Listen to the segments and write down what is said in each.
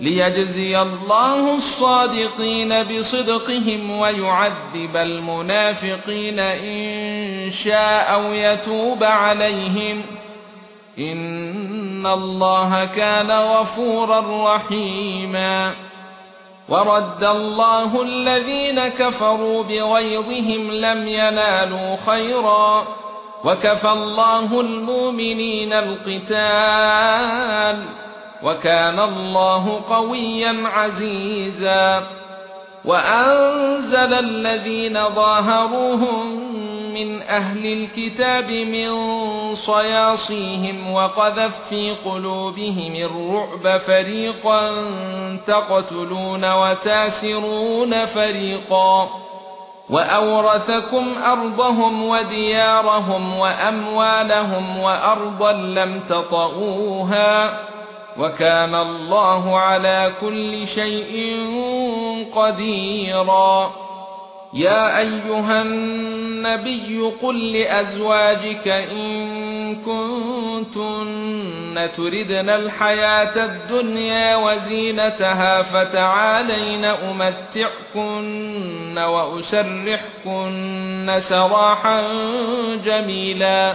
ليجزي الله الصادقين بصدقهم ويعذب المنافقين إن شاء أو يتوب عليهم. إن الله كان غفورا رحيما. ورد الله الذين كفروا بغيظهم لم ينالوا خيرا. وكفى الله المؤمنين القتال. وكان الله قويا عزيزا. وأنزل الذين ظاهروهم من أهل الكتاب من صياصيهم وقذف في قلوبهم الرعب فريقا تقتلون وتاسرون فريقا. وأورثكم أرضهم وديارهم وأموالهم وأرضا لم تطئوها. وكان الله على كل شيء قديرا. يا أيها النبي قل لأزواجك إن كنتن تردن الحياة الدنيا وزينتها فتعالين أمتعكن وأسرحكن سراحا جميلا.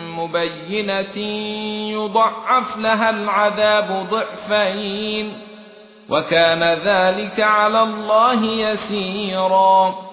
مبينة يضعف لها العذاب ضعفين وكان ذلك على الله يسيرا